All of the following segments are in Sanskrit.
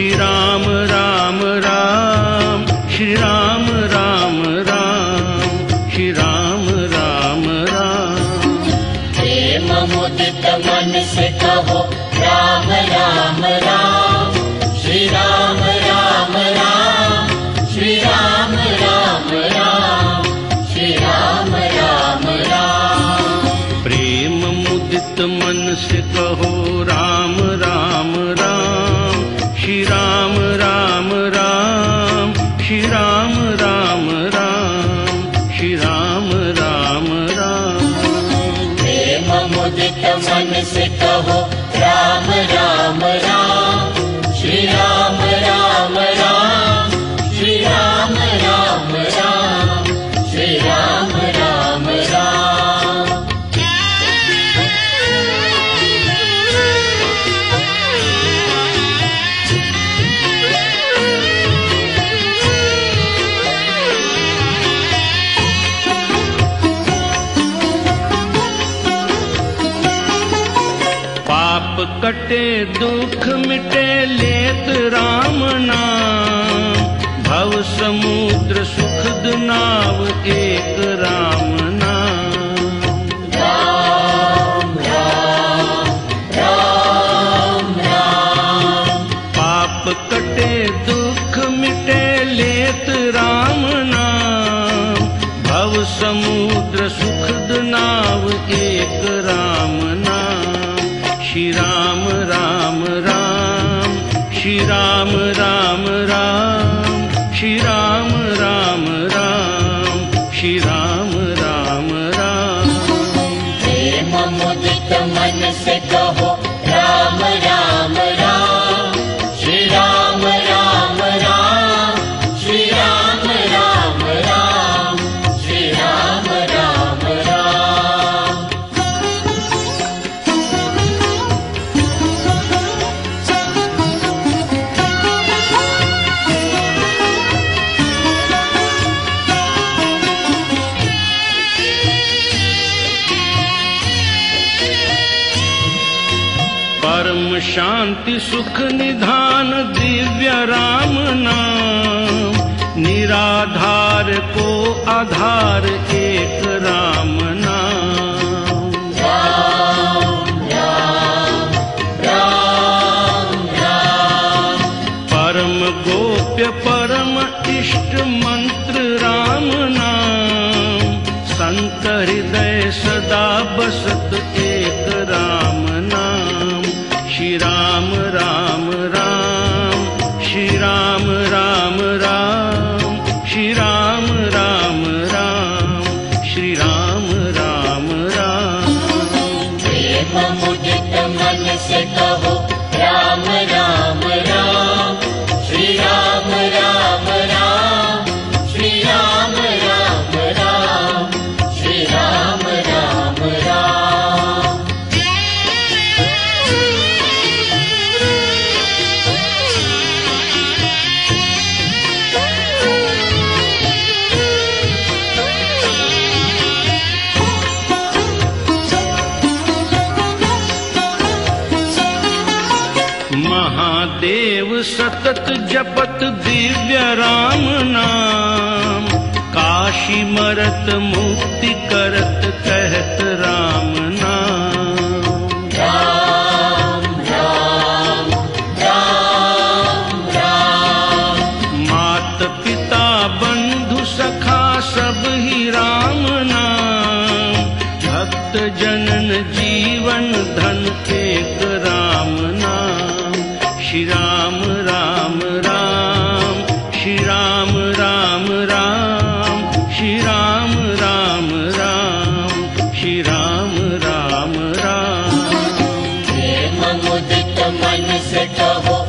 श्रीराम राम राम श्रीराम राम राम श्रीराम राम राम। प्रेम मुदित मन से कहो राम राम राम। से कहो राम राम राम। कटे दुख मिटे लेत राम नाम। भव समुद्र सुख नाव एक रामना पा कटे दुख मिटे राम नाम। भव समुद्र सुख दुनाव एक रामनाीरा श्रीराम राम राम। श्रीराम राम राम। श्रीराम शान्ति सुख निधान दिव्य राम नाम। निराधार को आधार एक राम रामना परम गोप्य परम इष्ट मन्त्र रामना सन्त हृदय सदा बसत ए ममुदित मन से कहो देव सतत जपत दिव्य राम नाम। काशी मरत मुक्ति करत कहत 的我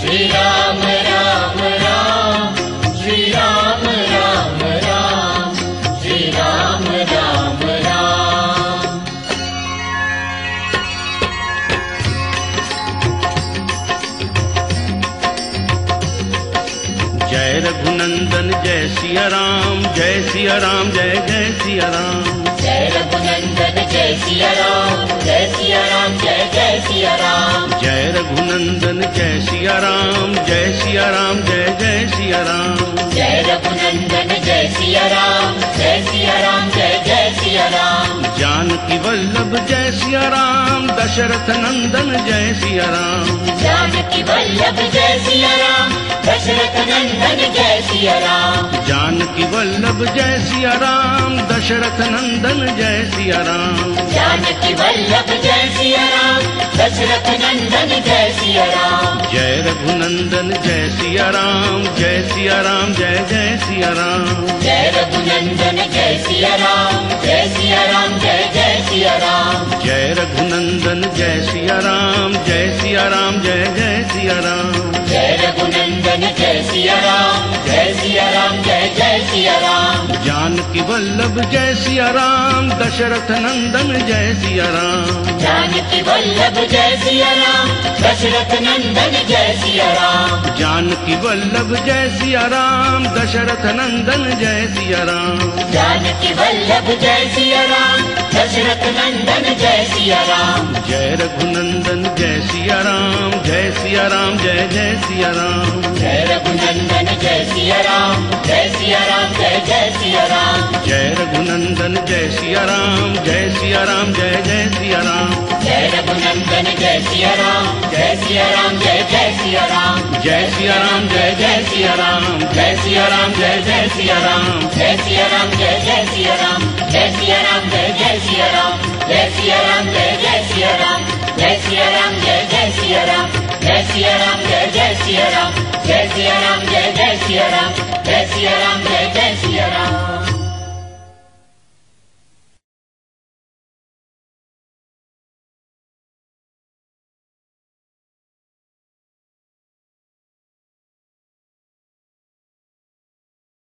श्रीराम राम राम श्रीराम राम श्रीराम रा जय रघुनन्दन जय श्रीराम जय श्रीराम जय जय राम। जय गुनन्दन जय सिया राम जय सिया राम जय जय सिया राम जय रघुनंदन जय सिया राम जय सिया राम जय जय सिया राम जय रघुनंदन जय सिया राम जय सिया राम जय जय सिया राम जानकी वल्लभ जय सिया राम दशरथ नंदन जय सिया राम जानकी वल्लभ दशरथ नंदन जय सिया राम जानकी वल्लभ जय सिया राम दशरथ नंदन जय सिया राम जानकी वल्लभ जय सिया राम दशरथ नंदन जय सिया राम जय रघुनंदन जय सिया राम जय सिया राम जय जय सिया राम जय रघुनंदन जय सिया राम जय सिया राम जय जय सिया राम जय रघुनंदन जय सिया राम जय सिया राम जय जय सिया राम जय Yeah. जानकी वल्लभ जय सिया राम दशरथ नंदन जय सिया राम जानकी वल्लभ जय सिया राम दशरथ नंदन जय सिया राम जानकी वल्लभ जय सिया राम दशरथ नंदन जय सिया राम जानकी वल्लभ जय सिया राम दशरथ नंदन जय सिया राम जय रघुनंदन जय सिया राम जय सिया राम जय जय सिया राम जय रघुनंदन जय जय सिया राम जय रघुनंदन जय सिया राम जय सिया राम जय जय सिया राम जय रघुनंदन जय सिया राम जय सिया राम जय जय सिया राम जय सिया राम जय जय सिया राम जय सिया राम जय जय सिया राम जय सिया राम जय जय सिया राम जय सिया राम जय जय सिया राम जय सिया राम जय जय सिया राम जय सिया राम जय जय सिया राम जय सिया राम जय जय सिया राम जय सिया राम जय जय सिया राम जय सिया राम जय जय सिया